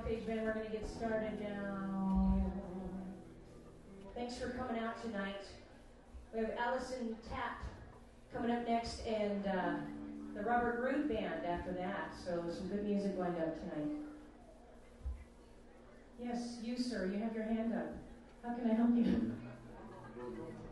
Paige Band. We're going to get started now. Thanks for coming out tonight. We have Allison Tapp coming up next and uh, the Robert Root Band after that. So some good music lined up tonight. Yes, you, sir. You have your hand up. How can I help you?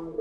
I'm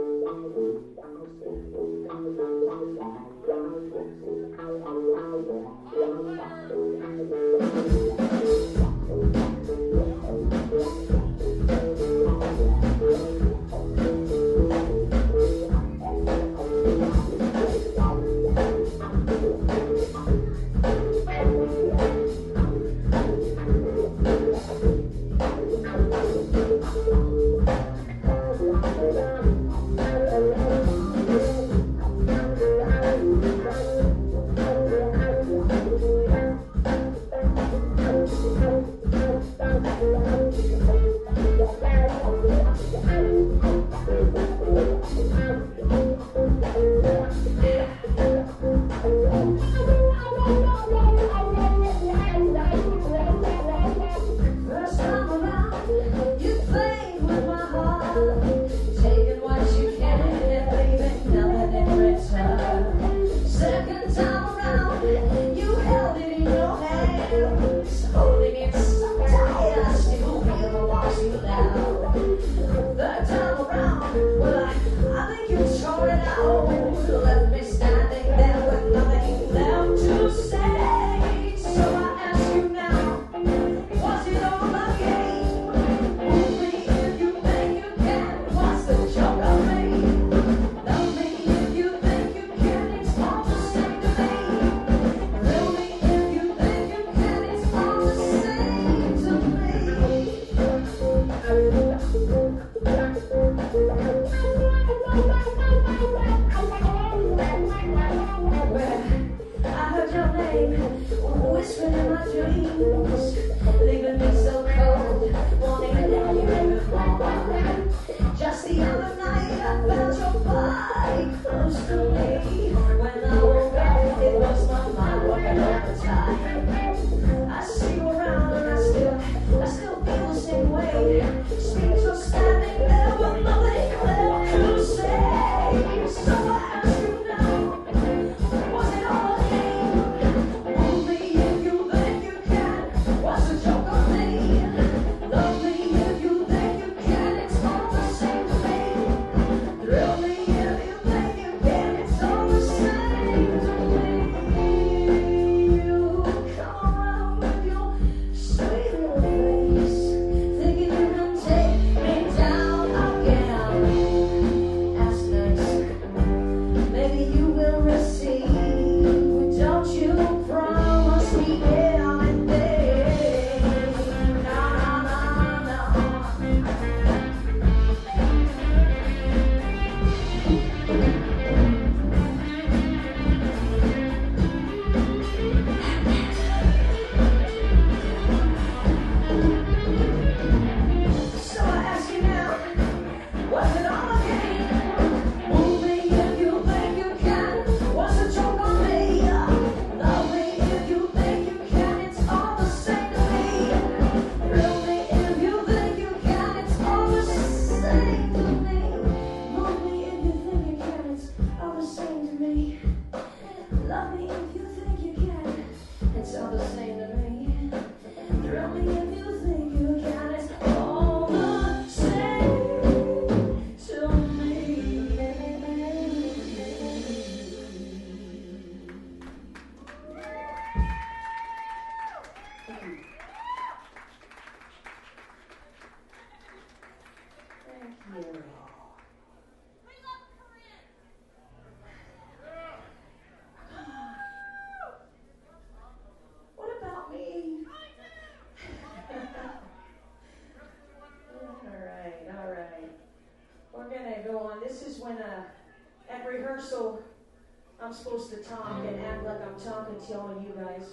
supposed to talk and act like I'm talking to all of you guys.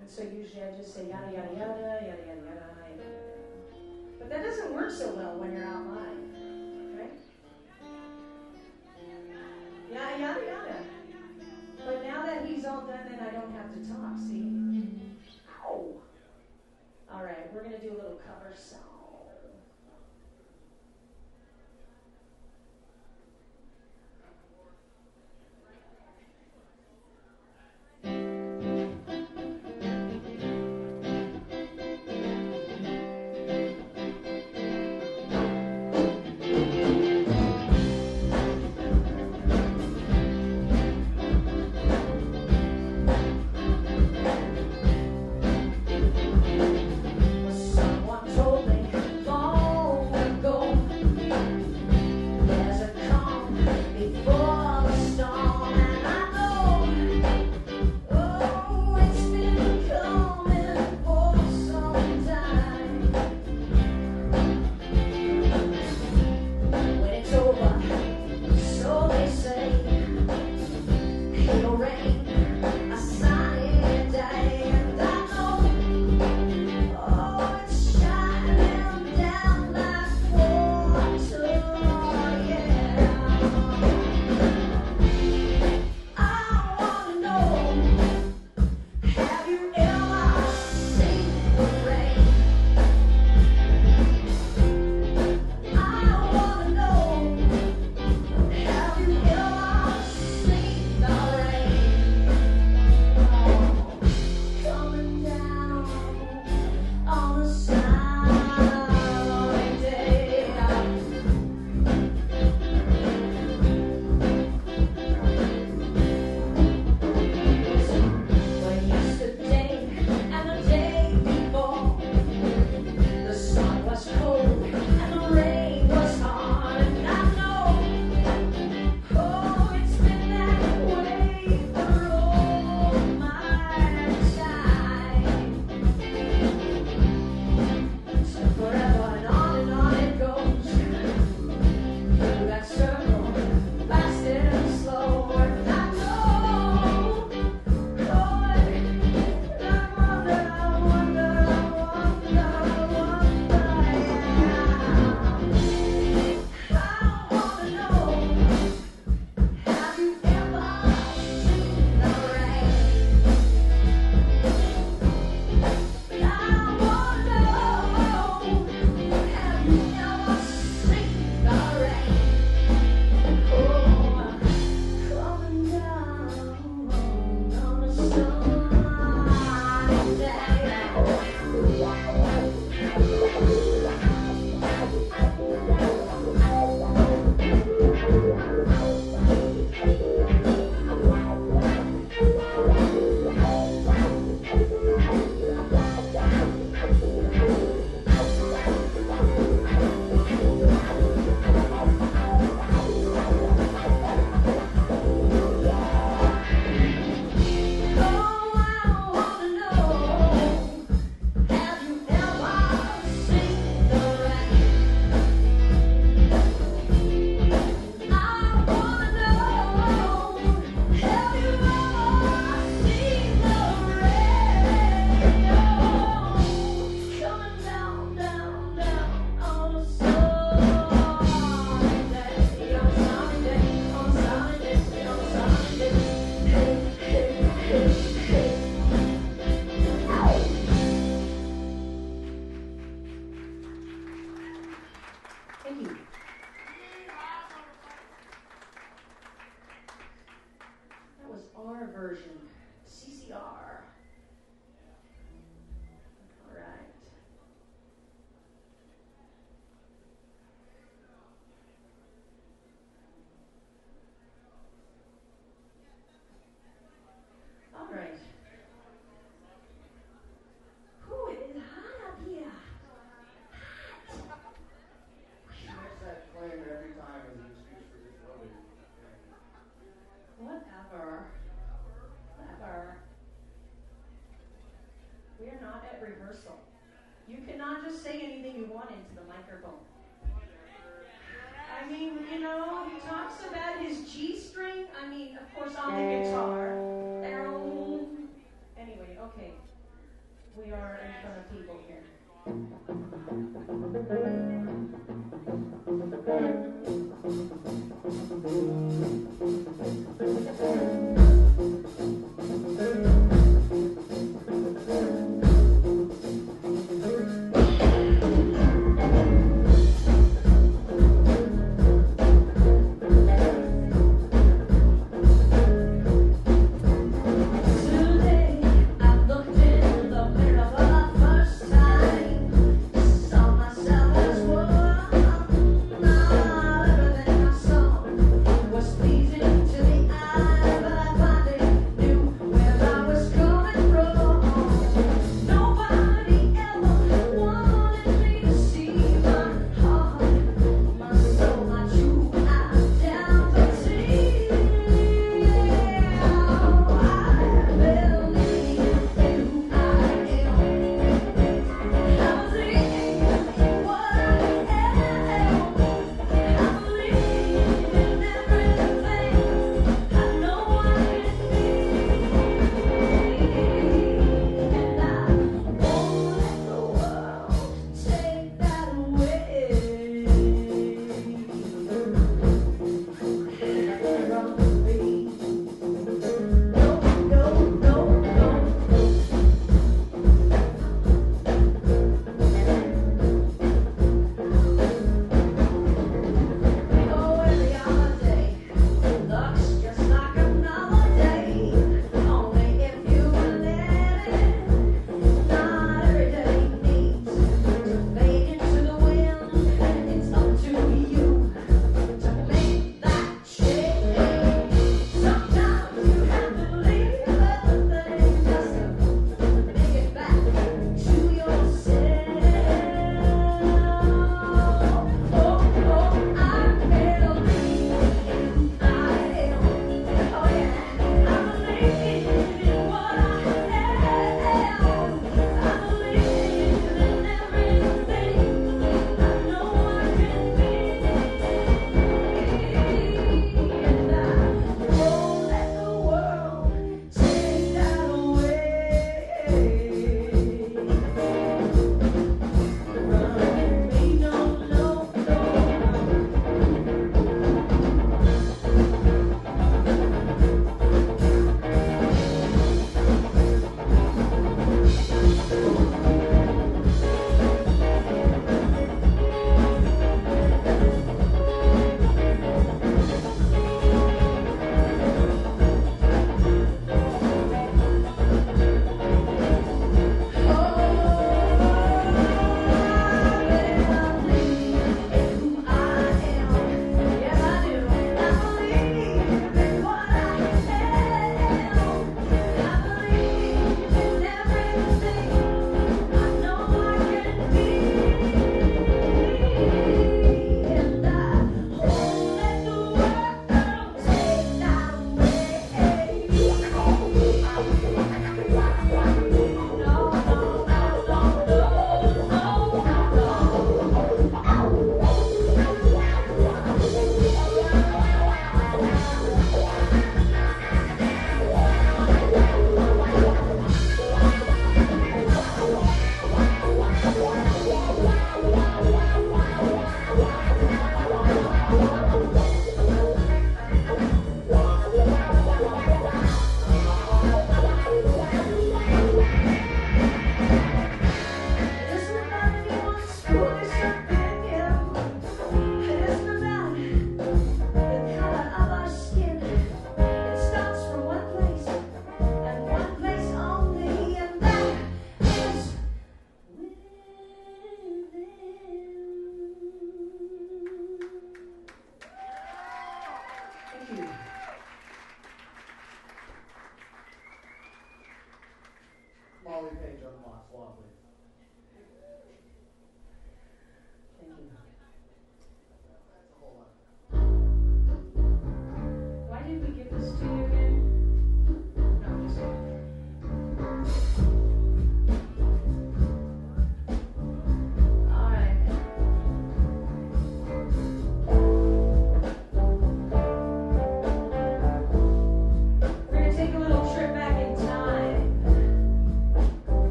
And so usually I just say yada, yada, yada, yada, yada, yada. But that doesn't work so well when you're out live, right? Yada, yada, yada. But now that he's all done, then I don't have to talk, see? Ow. All right, we're going to do a little cover song.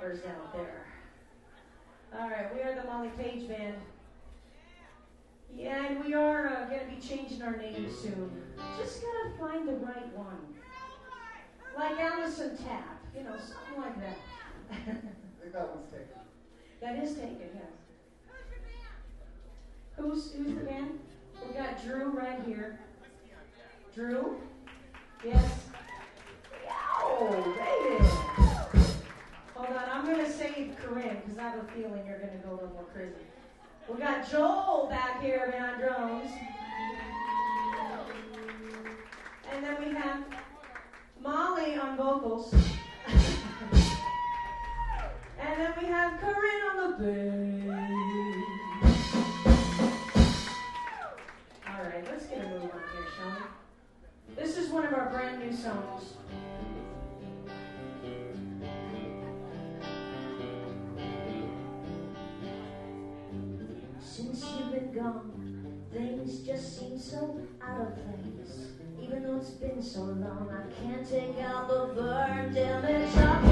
Lovers out there. All right, we are the Molli Paige Band. Yeah, and we are uh, going to be changing our name soon. Just gotta find the right one. Like Allison Tapp, you know, something like that. I think that one's taken. That is taken, yes. Who's who's the band? We've got Drew right here. Drew? Yes. Yo, baby. Hold on, I'm gonna save Corinne because I have a feeling you're gonna go a little more crazy. We got Joel back here behind drums. And then we have Molli on vocals. And then we have Corinne on the bass. All right, let's get a move on here, shall we? This is one of our brand new songs. So out of place. Even though it's been so long, I can't take out the burnt image of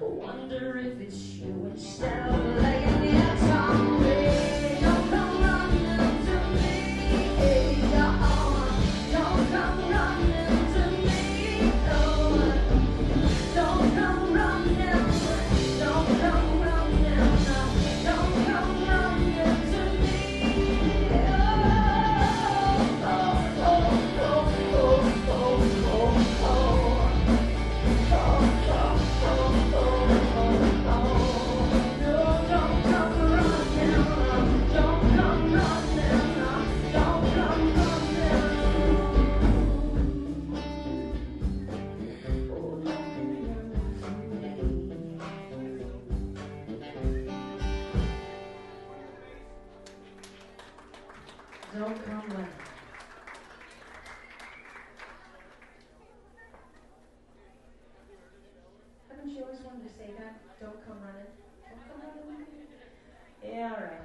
Wonder if it's you instead of Don't come running. Don't come running. Yeah, all right.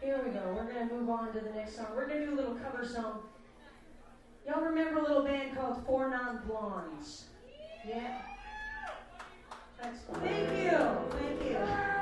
Here we go. We're going to move on to the next song. We're going to do a little cover song. Y'all remember a little band called Four Non Blondes? Yeah. That's, thank you. Thank you.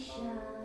shine.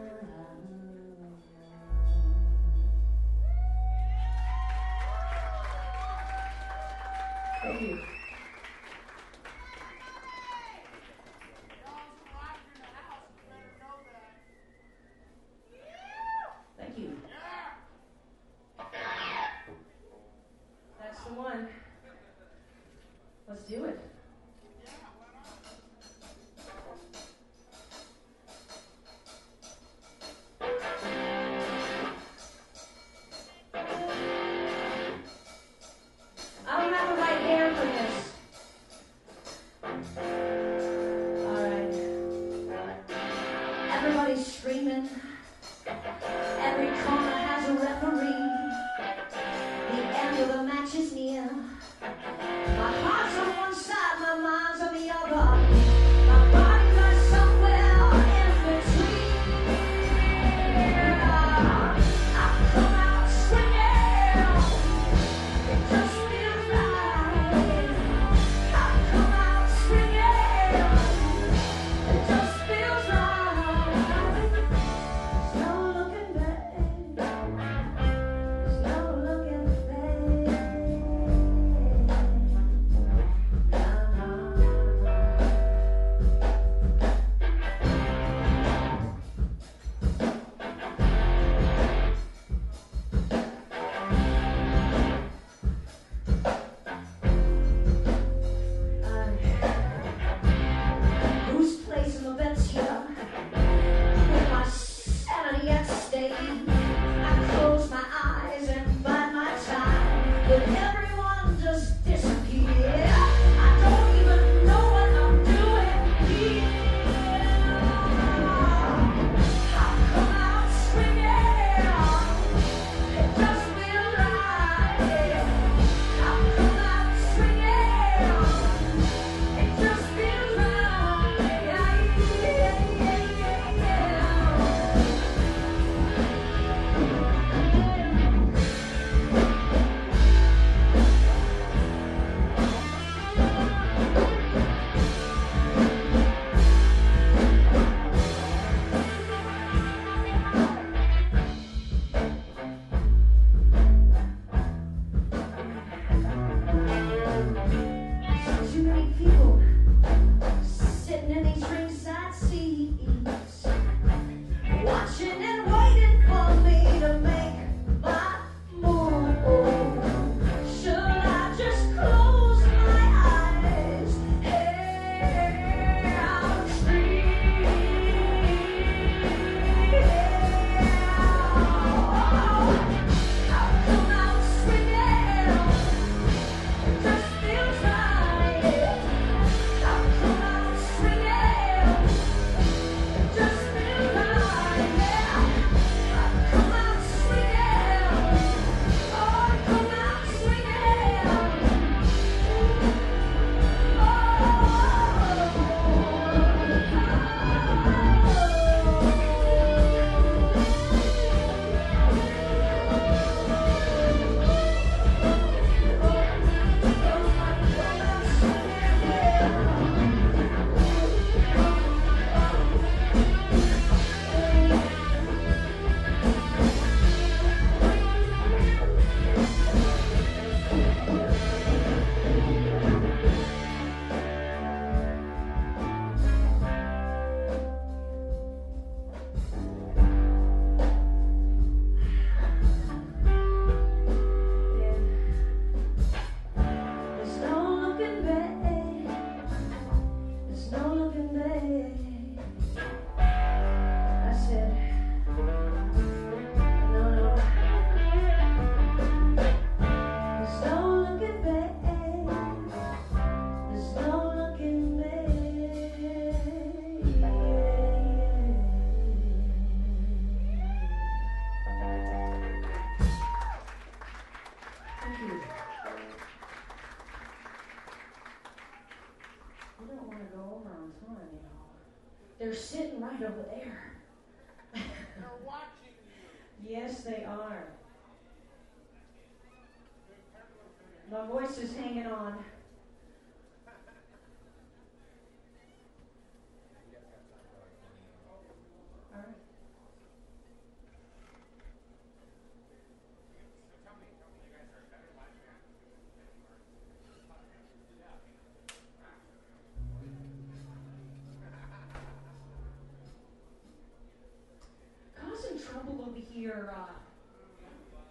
your, uh,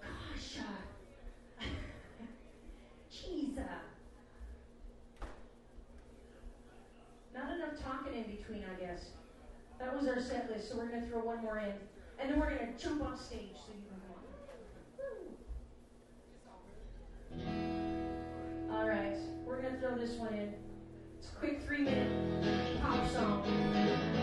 gosh, uh, geez, uh, not enough talking in between, I guess. That was our set list, so we're going to throw one more in. And then we're going to jump off stage so you can go on. All right, we're going to throw this one in. It's a quick three minute pop song.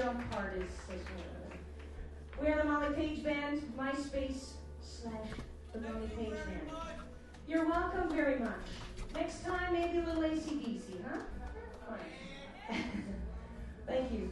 jump We are the Molli Paige Band, MySpace slash the Molli Paige Band. You're welcome very much. Next time, maybe a little ACDC, huh? Thank you.